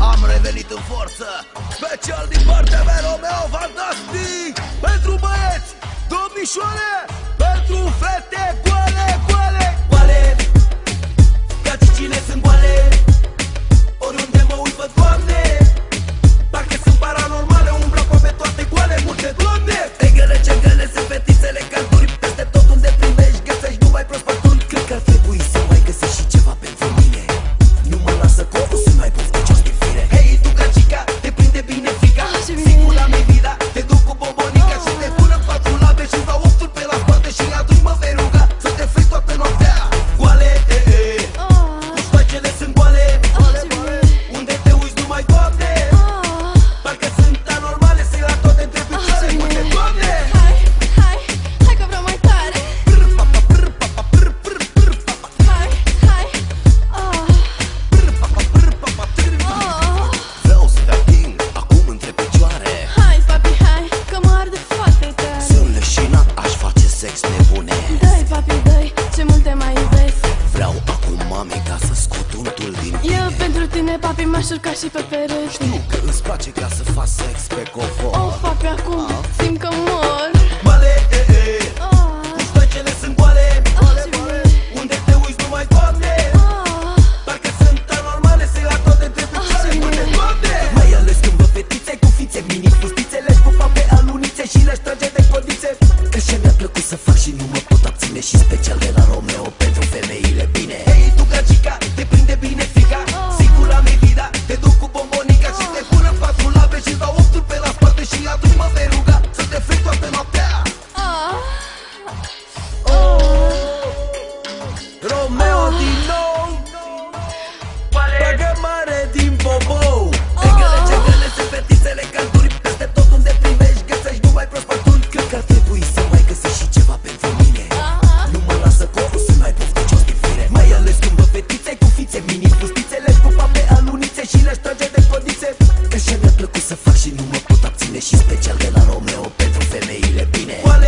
Am revenit în forță. Special din partea mea Romeo Fantastic Pentru băieți, domnișoare Pentru fete cu tine, papi, m-aș urca și pe pereți Știu că îți place ca să faci sex pe covor Oh, papi, acum ah. simt că mor. Bale, e, e, ah. ah, unde te uiți nu mai poate ah. Parcă sunt anormale, se la toate de ah, picioare, ah, unde toate Mai ales când vă cu fițe, mini fustițe Le-aș pupa pe și le-aș de codițe. Că și mi-a să fac și nu mă pot abține Și special de la Romeo pentru Toyota, Romeo, Petro, FMI, Lepine. ¿Cuál?